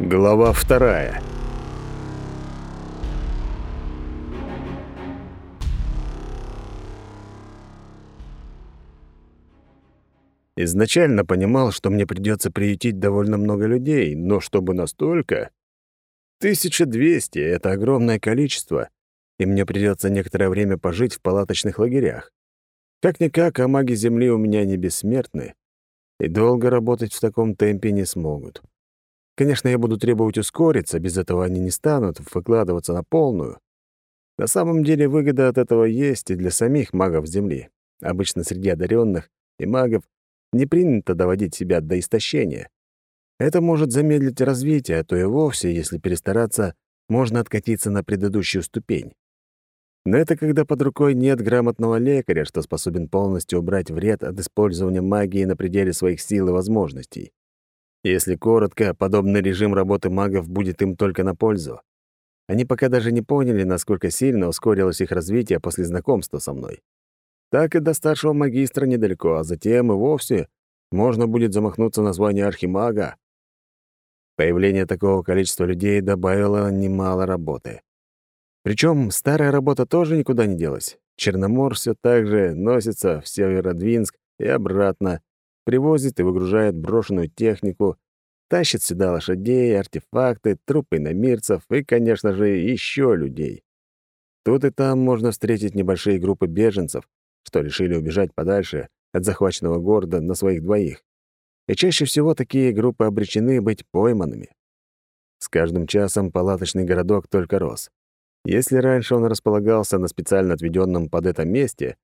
Глава вторая. Изначально понимал, что мне придется приютить довольно много людей, но чтобы настолько... 1200 — это огромное количество, и мне придется некоторое время пожить в палаточных лагерях. Как-никак, а маги Земли у меня не бессмертны, и долго работать в таком темпе не смогут. Конечно, я буду требовать ускориться, без этого они не станут выкладываться на полную. На самом деле выгода от этого есть и для самих магов Земли. Обычно среди одаренных и магов не принято доводить себя до истощения. Это может замедлить развитие, а то и вовсе, если перестараться, можно откатиться на предыдущую ступень. Но это когда под рукой нет грамотного лекаря, что способен полностью убрать вред от использования магии на пределе своих сил и возможностей. Если коротко, подобный режим работы магов будет им только на пользу. Они пока даже не поняли, насколько сильно ускорилось их развитие после знакомства со мной. Так и до старшего магистра недалеко, а затем и вовсе можно будет замахнуться на звание архимага. Появление такого количества людей добавило немало работы. Причем старая работа тоже никуда не делась. Черномор все так же носится в Северодвинск и обратно, привозит и выгружает брошенную технику, тащит сюда лошадей, артефакты, трупы иномирцев и, конечно же, еще людей. Тут и там можно встретить небольшие группы беженцев, что решили убежать подальше от захваченного города на своих двоих. И чаще всего такие группы обречены быть пойманными. С каждым часом палаточный городок только рос. Если раньше он располагался на специально отведенном под это месте,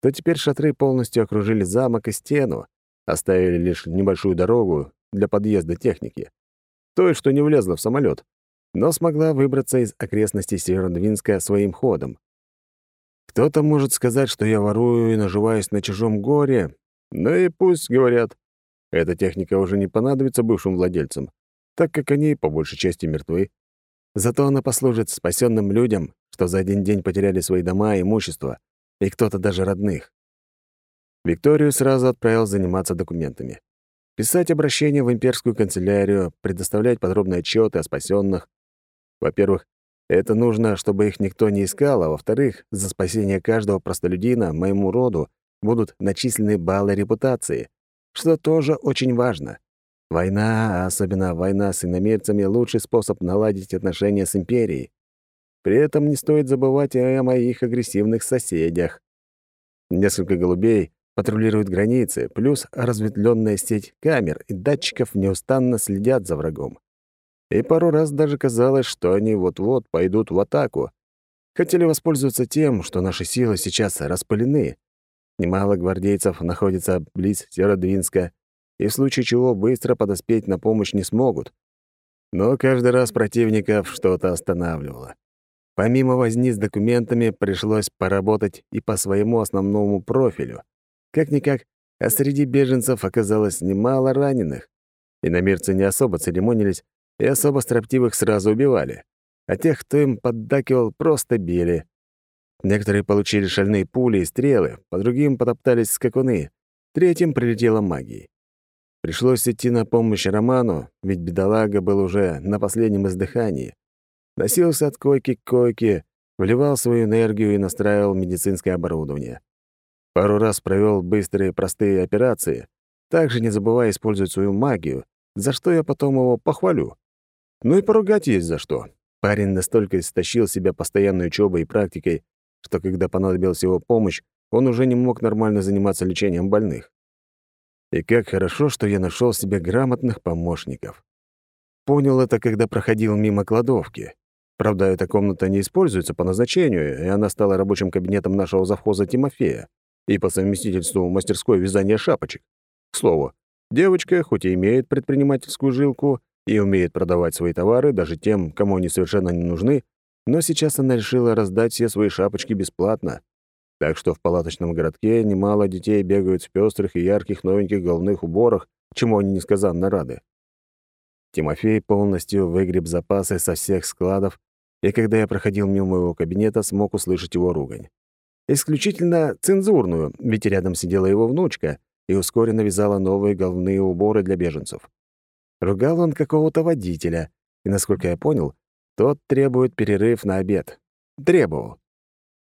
то теперь шатры полностью окружили замок и стену, Оставили лишь небольшую дорогу для подъезда техники. Той, что не влезла в самолет, но смогла выбраться из окрестностей Северодвинска своим ходом. Кто-то может сказать, что я ворую и наживаюсь на чужом горе, но и пусть говорят. Эта техника уже не понадобится бывшим владельцам, так как они по большей части мертвы. Зато она послужит спасенным людям, что за один день потеряли свои дома и имущество, и кто-то даже родных. Викторию сразу отправил заниматься документами. Писать обращение в имперскую канцелярию, предоставлять подробные отчеты о спасенных. Во-первых, это нужно, чтобы их никто не искал, а во-вторых, за спасение каждого простолюдина моему роду будут начислены баллы репутации, что тоже очень важно. Война, особенно война с иномерцами, лучший способ наладить отношения с империей. При этом не стоит забывать и о моих агрессивных соседях. Несколько голубей патрулируют границы, плюс разветвленная сеть камер и датчиков неустанно следят за врагом. И пару раз даже казалось, что они вот-вот пойдут в атаку. Хотели воспользоваться тем, что наши силы сейчас распылены. Немало гвардейцев находится близ Северодвинска, и в случае чего быстро подоспеть на помощь не смогут. Но каждый раз противников что-то останавливало. Помимо возни с документами, пришлось поработать и по своему основному профилю. Как-никак, а среди беженцев оказалось немало раненых. Иномирцы не особо церемонились и особо строптивых сразу убивали, а тех, кто им поддакивал, просто били. Некоторые получили шальные пули и стрелы, по другим потоптались скакуны, третьим прилетела магией. Пришлось идти на помощь Роману, ведь бедолага был уже на последнем издыхании. Носился от койки к койке, вливал свою энергию и настраивал медицинское оборудование. Пару раз провел быстрые простые операции, также не забывая использовать свою магию, за что я потом его похвалю. Ну и поругать есть за что. Парень настолько истощил себя постоянной учебой и практикой, что когда понадобилась его помощь, он уже не мог нормально заниматься лечением больных. И как хорошо, что я нашел себе грамотных помощников. Понял это, когда проходил мимо кладовки. Правда, эта комната не используется по назначению, и она стала рабочим кабинетом нашего завхоза Тимофея и по совместительству мастерской вязания шапочек. К слову, девочка, хоть и имеет предпринимательскую жилку и умеет продавать свои товары даже тем, кому они совершенно не нужны, но сейчас она решила раздать все свои шапочки бесплатно. Так что в палаточном городке немало детей бегают в пестрых и ярких новеньких головных уборах, чему они несказанно рады. Тимофей полностью выгреб запасы со всех складов, и когда я проходил мимо его кабинета, смог услышать его ругань исключительно цензурную, ведь рядом сидела его внучка и ускоренно вязала новые головные уборы для беженцев. Ругал он какого-то водителя, и, насколько я понял, тот требует перерыв на обед. Требовал.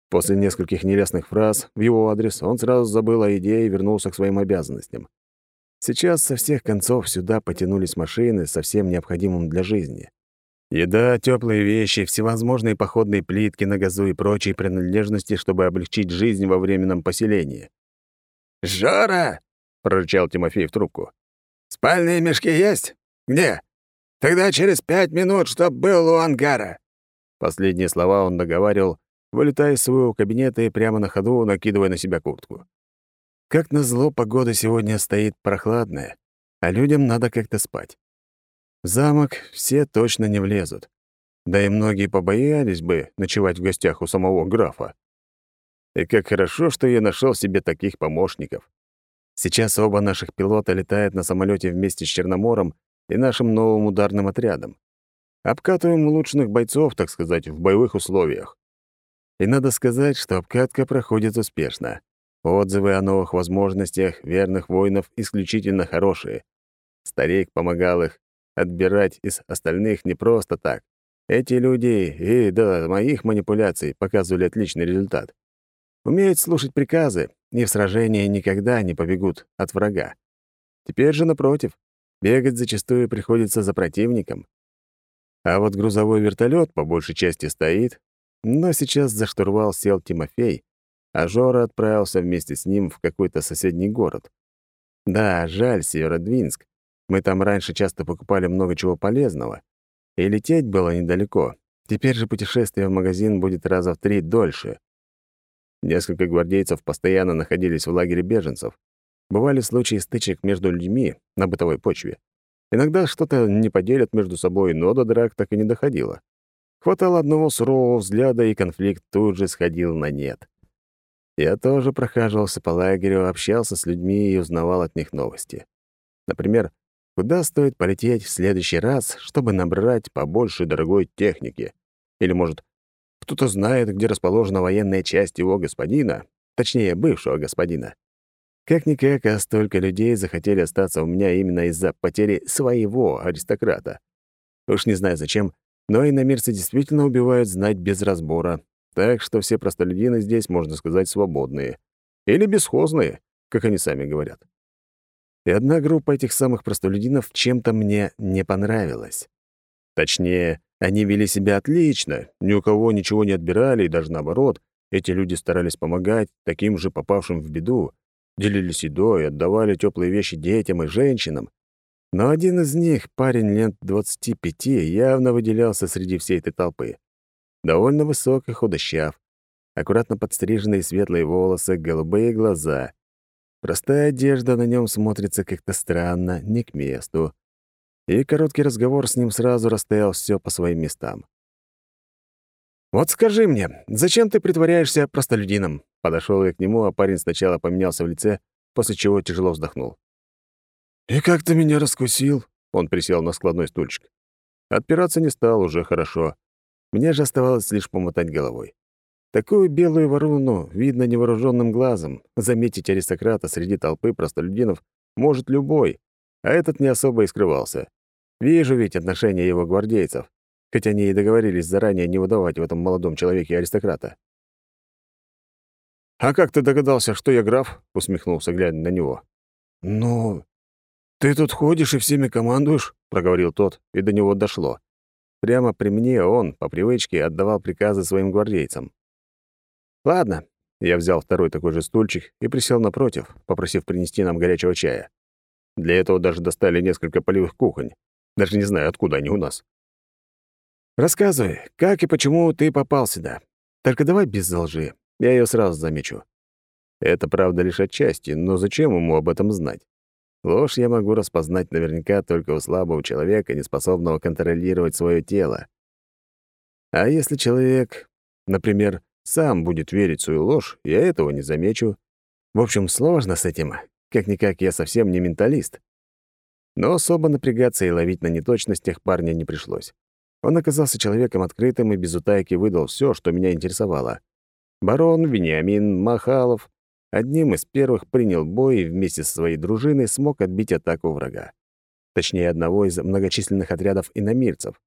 После нескольких нелестных фраз в его адрес он сразу забыл о идее и вернулся к своим обязанностям. Сейчас со всех концов сюда потянулись машины со всем необходимым для жизни. Еда, теплые вещи, всевозможные походные плитки на газу и прочие принадлежности, чтобы облегчить жизнь во временном поселении. «Жора!» — прорычал Тимофей в трубку. «Спальные мешки есть? Где? Тогда через пять минут, чтоб был у ангара». Последние слова он договаривал, вылетая из своего кабинета и прямо на ходу накидывая на себя куртку. Как назло, погода сегодня стоит прохладная, а людям надо как-то спать. В замок все точно не влезут. Да и многие побоялись бы ночевать в гостях у самого графа. И как хорошо, что я нашел себе таких помощников. Сейчас оба наших пилота летают на самолете вместе с Черномором и нашим новым ударным отрядом. Обкатываем улучшенных бойцов, так сказать, в боевых условиях. И надо сказать, что обкатка проходит успешно. Отзывы о новых возможностях верных воинов исключительно хорошие. Старик помогал их отбирать из остальных не просто так. Эти люди и до моих манипуляций показывали отличный результат. Умеют слушать приказы и в сражении никогда не побегут от врага. Теперь же, напротив, бегать зачастую приходится за противником. А вот грузовой вертолет по большей части стоит, но сейчас за штурвал сел Тимофей, а Жора отправился вместе с ним в какой-то соседний город. Да, жаль Северодвинск. Мы там раньше часто покупали много чего полезного. И лететь было недалеко. Теперь же путешествие в магазин будет раза в три дольше. Несколько гвардейцев постоянно находились в лагере беженцев. Бывали случаи стычек между людьми на бытовой почве. Иногда что-то не поделят между собой, но до драк так и не доходило. Хватало одного сурового взгляда, и конфликт тут же сходил на нет. Я тоже прохаживался по лагерю, общался с людьми и узнавал от них новости. Например, куда стоит полететь в следующий раз, чтобы набрать побольше дорогой техники? Или, может, кто-то знает, где расположена военная часть его господина, точнее, бывшего господина. Как-никак, а столько людей захотели остаться у меня именно из-за потери своего аристократа. Уж не знаю зачем, но иномирцы действительно убивают знать без разбора, так что все простолюдины здесь, можно сказать, свободные. Или бесхозные, как они сами говорят. И одна группа этих самых простолюдинов чем-то мне не понравилась. Точнее, они вели себя отлично, ни у кого ничего не отбирали, и даже наоборот, эти люди старались помогать таким же попавшим в беду, делились едой, отдавали теплые вещи детям и женщинам. Но один из них, парень лет 25, явно выделялся среди всей этой толпы. Довольно высок и худощав, аккуратно подстриженные светлые волосы, голубые глаза. Простая одежда на нем смотрится как-то странно, не к месту и короткий разговор с ним сразу расставил все по своим местам. «Вот скажи мне, зачем ты притворяешься простолюдином?» Подошел я к нему, а парень сначала поменялся в лице, после чего тяжело вздохнул. «И как ты меня раскусил?» Он присел на складной стульчик. Отпираться не стал, уже хорошо. Мне же оставалось лишь помотать головой. Такую белую ворону видно невооруженным глазом. Заметить аристократа среди толпы простолюдинов может любой, а этот не особо и скрывался. Вижу ведь отношения его гвардейцев, хоть они и договорились заранее не выдавать в этом молодом человеке аристократа. «А как ты догадался, что я граф?» — усмехнулся, глядя на него. «Ну, ты тут ходишь и всеми командуешь?» — проговорил тот, и до него дошло. Прямо при мне он, по привычке, отдавал приказы своим гвардейцам. «Ладно». Я взял второй такой же стульчик и присел напротив, попросив принести нам горячего чая. Для этого даже достали несколько полевых кухонь. Даже не знаю, откуда они у нас. Рассказывай, как и почему ты попал сюда. Только давай без лжи. Я ее сразу замечу. Это правда лишь отчасти, но зачем ему об этом знать? Ложь я могу распознать наверняка только у слабого человека, неспособного контролировать свое тело. А если человек, например, сам будет верить свою ложь, я этого не замечу. В общем, сложно с этим. Как-никак я совсем не менталист. Но особо напрягаться и ловить на неточностях парня не пришлось. Он оказался человеком открытым и без утайки выдал все, что меня интересовало. Барон Вениамин Махалов одним из первых принял бой и вместе со своей дружиной смог отбить атаку врага. Точнее, одного из многочисленных отрядов иномирцев.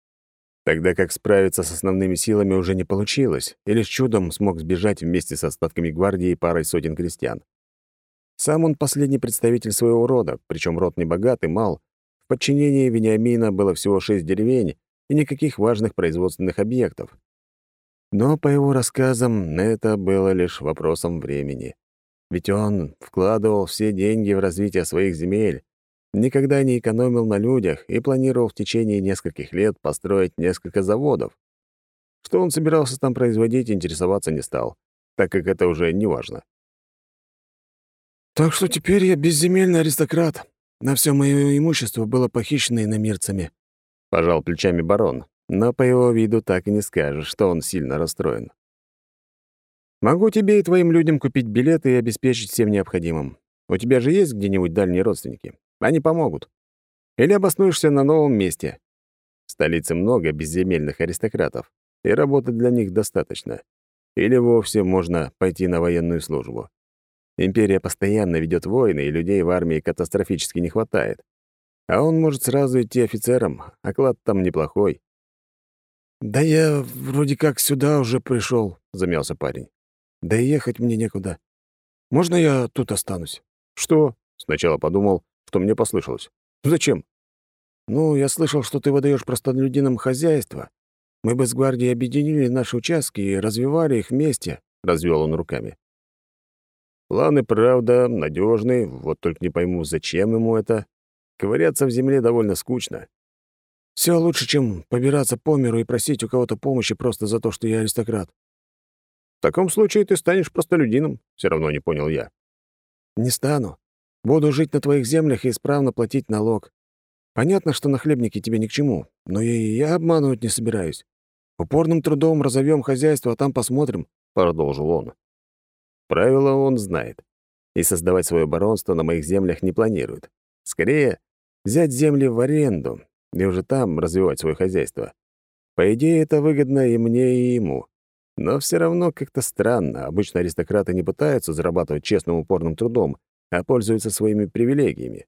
Тогда как справиться с основными силами уже не получилось, и лишь чудом смог сбежать вместе с остатками гвардии и парой сотен крестьян. Сам он последний представитель своего рода, причем род не богат и мал. В подчинении Вениамина было всего шесть деревень и никаких важных производственных объектов. Но, по его рассказам, это было лишь вопросом времени. Ведь он вкладывал все деньги в развитие своих земель, никогда не экономил на людях и планировал в течение нескольких лет построить несколько заводов. Что он собирался там производить, интересоваться не стал, так как это уже не важно. «Так что теперь я безземельный аристократ. На все мое имущество было похищено иномирцами», — пожал плечами барон, но по его виду так и не скажешь, что он сильно расстроен. Могу тебе и твоим людям купить билеты и обеспечить всем необходимым. У тебя же есть где-нибудь дальние родственники? Они помогут. Или обоснуешься на новом месте. В столице много безземельных аристократов, и работы для них достаточно. Или вовсе можно пойти на военную службу. Империя постоянно ведет войны, и людей в армии катастрофически не хватает. А он может сразу идти офицером, оклад там неплохой. «Да я вроде как сюда уже пришел, замялся парень. Да ехать мне некуда. Можно я тут останусь? Что? Сначала подумал, что мне послышалось. Зачем? Ну, я слышал, что ты выдаешь простолюдинам хозяйство. Мы бы с гвардией объединили наши участки и развивали их вместе, развел он руками. Планы, правда, надежные, вот только не пойму, зачем ему это. Ковыряться в земле довольно скучно. Все лучше, чем побираться по миру и просить у кого-то помощи просто за то, что я аристократ. В таком случае ты станешь простолюдином, все равно не понял я. Не стану. Буду жить на твоих землях и исправно платить налог. Понятно, что нахлебники тебе ни к чему, но и я обманывать не собираюсь. Упорным трудом разовьем хозяйство, а там посмотрим, продолжил он. Правила он знает. И создавать свое баронство на моих землях не планирует. Скорее, взять земли в аренду и уже там развивать свое хозяйство. По идее, это выгодно и мне, и ему. Но все равно как-то странно. Обычно аристократы не пытаются зарабатывать честным упорным трудом, а пользуются своими привилегиями.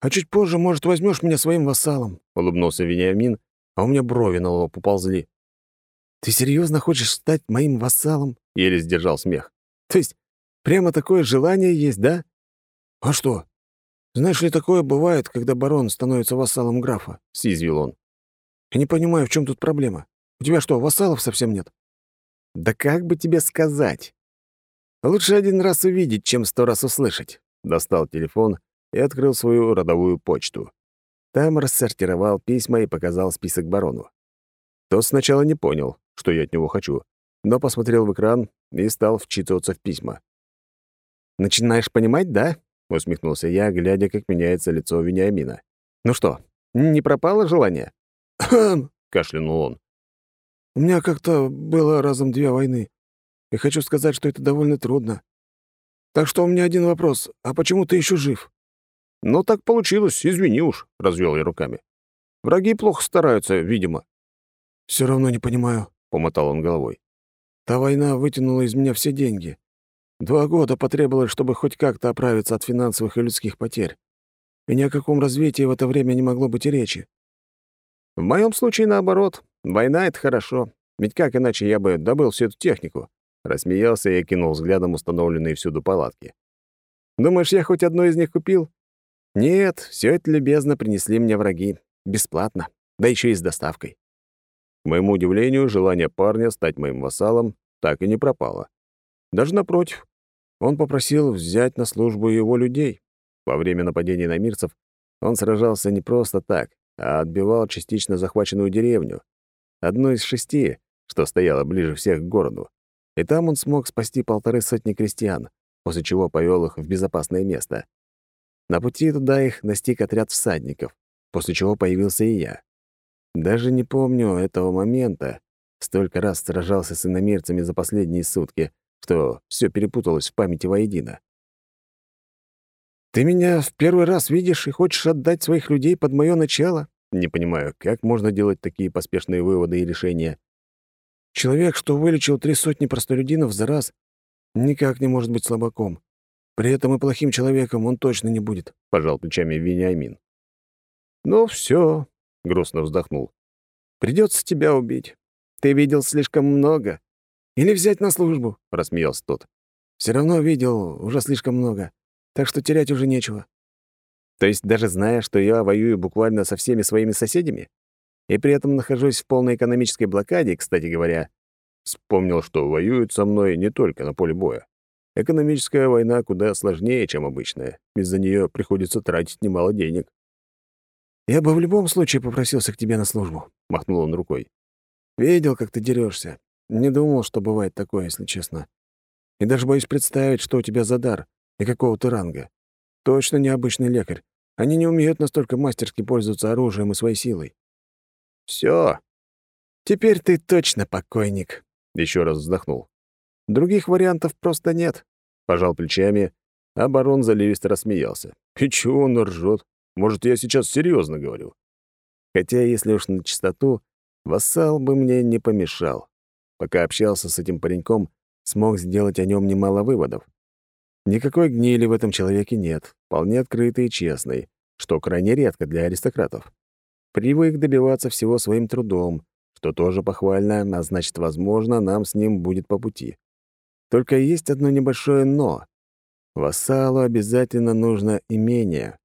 «А чуть позже, может, возьмешь меня своим вассалом?» — улыбнулся Вениамин, а у меня брови на лоб поползли. «Ты серьезно хочешь стать моим вассалом?» — еле сдержал смех. «То есть прямо такое желание есть, да?» «А что? Знаешь ли, такое бывает, когда барон становится вассалом графа?» — съязвил он. «Я не понимаю, в чем тут проблема. У тебя что, вассалов совсем нет?» Да как бы тебе сказать? Лучше один раз увидеть, чем сто раз услышать. Достал телефон и открыл свою родовую почту. Там рассортировал письма и показал список барону. Тот сначала не понял, что я от него хочу, но посмотрел в экран и стал вчитываться в письма. «Начинаешь понимать, да?» — усмехнулся я, глядя, как меняется лицо Вениамина. «Ну что, не пропало желание?» кашлянул он. У меня как-то было разом две войны, и хочу сказать, что это довольно трудно. Так что у меня один вопрос. А почему ты еще жив?» «Ну, так получилось, извини уж», — развел я руками. «Враги плохо стараются, видимо». Все равно не понимаю», — помотал он головой. «Та война вытянула из меня все деньги. Два года потребовалось, чтобы хоть как-то оправиться от финансовых и людских потерь. И ни о каком развитии в это время не могло быть и речи. В моем случае наоборот. Война — это хорошо. Ведь как иначе я бы добыл всю эту технику? Рассмеялся и кинул взглядом установленные всюду палатки. Думаешь, я хоть одну из них купил? Нет, все это любезно принесли мне враги. Бесплатно. Да еще и с доставкой. К моему удивлению, желание парня стать моим вассалом так и не пропало. Даже напротив, он попросил взять на службу его людей. Во время нападения на мирцев он сражался не просто так, а отбивал частично захваченную деревню одну из шести, что стояла ближе всех к городу. И там он смог спасти полторы сотни крестьян, после чего повел их в безопасное место. На пути туда их настиг отряд всадников, после чего появился и я. Даже не помню этого момента. Столько раз сражался с иномерцами за последние сутки, что все перепуталось в памяти воедино. «Ты меня в первый раз видишь и хочешь отдать своих людей под мое начало?» Не понимаю, как можно делать такие поспешные выводы и решения. Человек, что вылечил три сотни простолюдинов за раз, никак не может быть слабаком. При этом и плохим человеком он точно не будет», — пожал плечами Вениамин. «Ну все», — грустно вздохнул. Придется тебя убить. Ты видел слишком много. Или взять на службу, — рассмеялся тот. Все равно видел уже слишком много, так что терять уже нечего. То есть даже зная, что я воюю буквально со всеми своими соседями? И при этом нахожусь в полной экономической блокаде, кстати говоря. Вспомнил, что воюют со мной не только на поле боя. Экономическая война куда сложнее, чем обычная. Из-за нее приходится тратить немало денег. «Я бы в любом случае попросился к тебе на службу», — махнул он рукой. «Видел, как ты дерешься. Не думал, что бывает такое, если честно. И даже боюсь представить, что у тебя за дар и какого ты ранга. Точно необычный лекарь. Они не умеют настолько мастерски пользоваться оружием и своей силой. Все. Теперь ты точно покойник, еще раз вздохнул. Других вариантов просто нет. Пожал плечами, а барон заливисто рассмеялся. И чего он ржет? Может, я сейчас серьезно говорю? Хотя, если уж на чистоту, вассал бы мне не помешал. Пока общался с этим пареньком, смог сделать о нем немало выводов. Никакой гнили в этом человеке нет, вполне открытый и честный, что крайне редко для аристократов. Привык добиваться всего своим трудом, что тоже похвально, а значит, возможно, нам с ним будет по пути. Только есть одно небольшое «но». Вассалу обязательно нужно имение,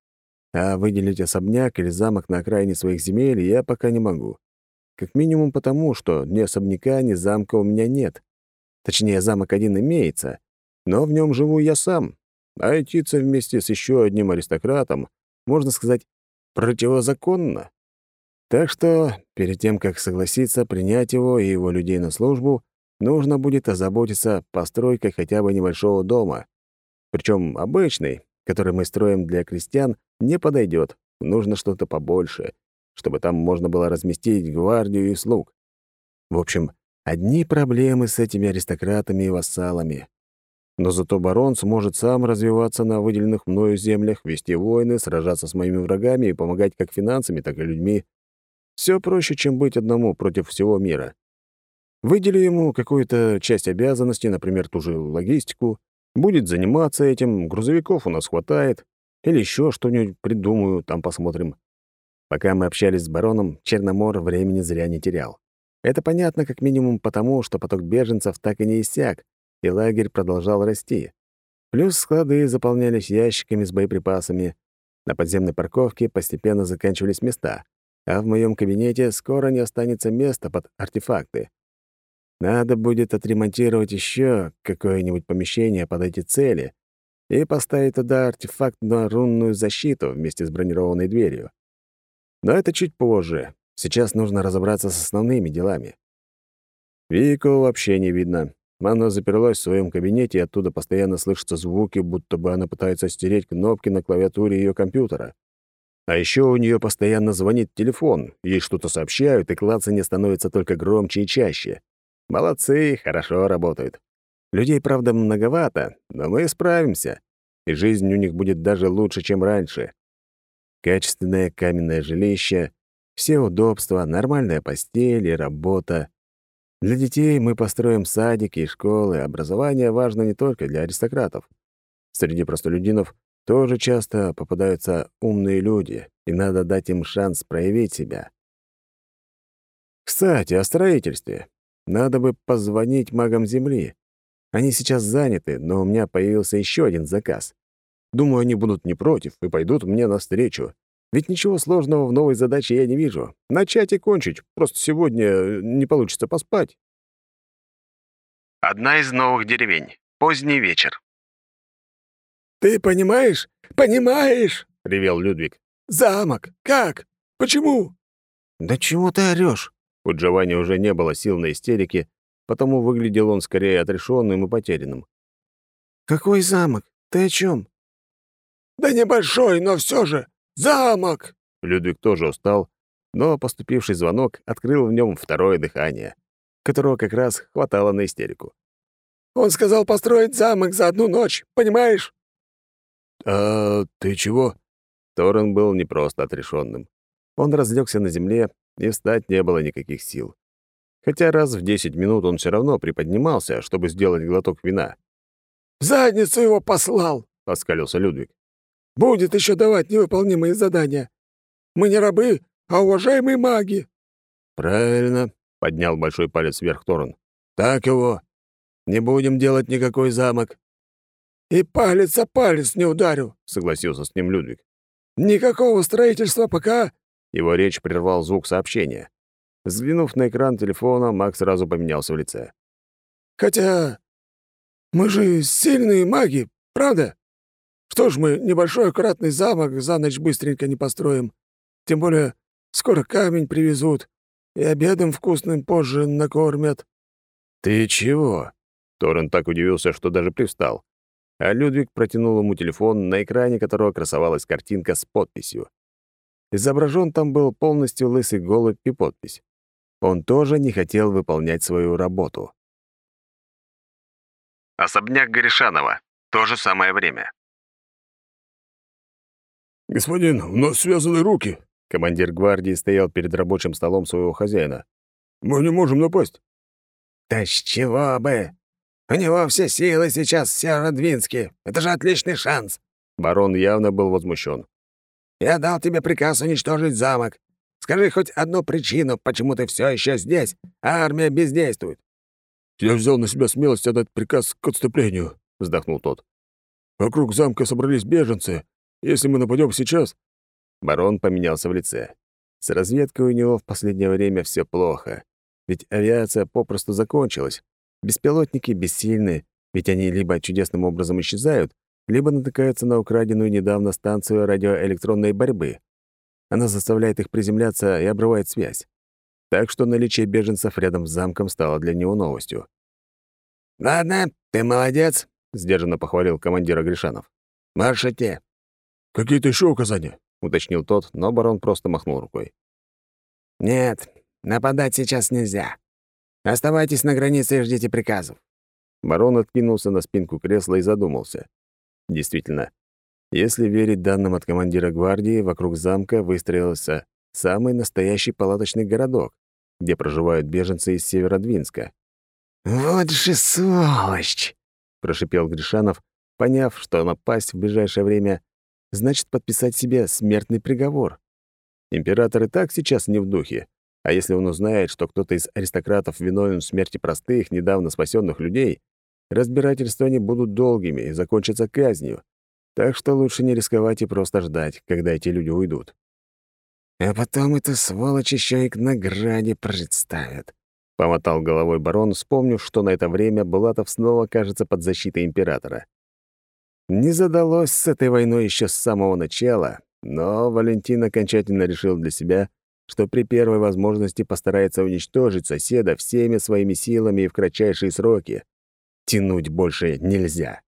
а выделить особняк или замок на окраине своих земель я пока не могу. Как минимум потому, что ни особняка, ни замка у меня нет. Точнее, замок один имеется, но в нем живу я сам, а идтиться вместе с еще одним аристократом, можно сказать, противозаконно. Так что перед тем, как согласиться принять его и его людей на службу, нужно будет озаботиться постройкой хотя бы небольшого дома. Причем обычный, который мы строим для крестьян, не подойдет. Нужно что-то побольше, чтобы там можно было разместить гвардию и слуг. В общем, одни проблемы с этими аристократами и вассалами. Но зато барон сможет сам развиваться на выделенных мною землях, вести войны, сражаться с моими врагами и помогать как финансами, так и людьми. Все проще, чем быть одному против всего мира. Выделю ему какую-то часть обязанностей, например, ту же логистику, будет заниматься этим, грузовиков у нас хватает, или еще что-нибудь придумаю, там посмотрим. Пока мы общались с бароном, Черномор времени зря не терял. Это понятно как минимум потому, что поток беженцев так и не иссяк, и лагерь продолжал расти. Плюс склады заполнялись ящиками с боеприпасами. На подземной парковке постепенно заканчивались места, а в моем кабинете скоро не останется места под артефакты. Надо будет отремонтировать еще какое-нибудь помещение под эти цели и поставить туда артефакт на рунную защиту вместе с бронированной дверью. Но это чуть позже. Сейчас нужно разобраться с основными делами. Вику вообще не видно. Она заперлась в своем кабинете, и оттуда постоянно слышатся звуки, будто бы она пытается стереть кнопки на клавиатуре ее компьютера. А еще у нее постоянно звонит телефон, ей что-то сообщают, и клацанье становится только громче и чаще. Молодцы, хорошо работают. Людей, правда, многовато, но мы справимся, и жизнь у них будет даже лучше, чем раньше. Качественное каменное жилище, все удобства, нормальная постель и работа. Для детей мы построим садики и школы, образование важно не только для аристократов. Среди простолюдинов тоже часто попадаются умные люди, и надо дать им шанс проявить себя. Кстати, о строительстве. Надо бы позвонить магам Земли. Они сейчас заняты, но у меня появился еще один заказ. Думаю, они будут не против и пойдут мне навстречу. Ведь ничего сложного в новой задаче я не вижу. Начать и кончить. Просто сегодня э, не получится поспать. Одна из новых деревень. Поздний вечер. «Ты понимаешь? Понимаешь?» — ревел Людвиг. «Замок! Как? Почему?» «Да чего ты орёшь?» У Джованни уже не было сил на истерике, потому выглядел он скорее отрешенным и потерянным. «Какой замок? Ты о чем? «Да небольшой, но все же! Замок!» Людвиг тоже устал, но поступивший звонок открыл в нем второе дыхание, которого как раз хватало на истерику. «Он сказал построить замок за одну ночь, понимаешь?» «А ты чего?» Торрен был не просто отрешенным. Он разлегся на земле, и встать не было никаких сил. Хотя раз в десять минут он все равно приподнимался, чтобы сделать глоток вина. «В задницу его послал!» — оскалился Людвиг. Будет еще давать невыполнимые задания. Мы не рабы, а уважаемые маги. «Правильно», — поднял большой палец вверх Торн. «Так его. Не будем делать никакой замок». «И палец о палец не ударю», — согласился с ним Людвиг. «Никакого строительства пока...» Его речь прервал звук сообщения. Взглянув на экран телефона, Макс сразу поменялся в лице. «Хотя мы же сильные маги, правда? Что ж мы небольшой аккуратный замок за ночь быстренько не построим? Тем более скоро камень привезут, и обедом вкусным позже накормят». «Ты чего?» Торрен так удивился, что даже привстал. А Людвиг протянул ему телефон, на экране которого красовалась картинка с подписью. Изображен там был полностью лысый голубь и подпись. Он тоже не хотел выполнять свою работу. Особняк Горишанова. То же самое время. «Господин, у нас связаны руки!» Командир гвардии стоял перед рабочим столом своего хозяина. «Мы не можем напасть». «Да с чего бы? У него все силы сейчас в Северодвинске. Это же отличный шанс!» Барон явно был возмущен. «Я дал тебе приказ уничтожить замок. Скажи хоть одну причину, почему ты все еще здесь, а армия бездействует». «Я взял на себя смелость отдать приказ к отступлению», — вздохнул тот. «Вокруг замка собрались беженцы. Если мы нападем сейчас...» Барон поменялся в лице. С разведкой у него в последнее время все плохо. Ведь авиация попросту закончилась. Беспилотники бессильны, ведь они либо чудесным образом исчезают, либо натыкаются на украденную недавно станцию радиоэлектронной борьбы. Она заставляет их приземляться и обрывает связь. Так что наличие беженцев рядом с замком стало для него новостью. «Ладно, ты молодец», — сдержанно похвалил командира Гришанов. «Маршите». «Какие-то еще указания?» — уточнил тот, но барон просто махнул рукой. «Нет, нападать сейчас нельзя. Оставайтесь на границе и ждите приказов». Барон откинулся на спинку кресла и задумался. Действительно, если верить данным от командира гвардии, вокруг замка выстроился самый настоящий палаточный городок, где проживают беженцы из Северодвинска. «Вот же сволочь!» — прошипел Гришанов, поняв, что напасть в ближайшее время значит подписать себе смертный приговор. Император и так сейчас не в духе, а если он узнает, что кто-то из аристократов виновен в смерти простых, недавно спасенных людей, разбирательства не будут долгими и закончатся казнью. Так что лучше не рисковать и просто ждать, когда эти люди уйдут. А потом эту сволочь еще и к награде представят. Помотал головой барон, вспомнив, что на это время Булатов снова окажется под защитой императора. Не задалось с этой войной еще с самого начала, но Валентин окончательно решил для себя, что при первой возможности постарается уничтожить соседа всеми своими силами и в кратчайшие сроки. Тянуть больше нельзя.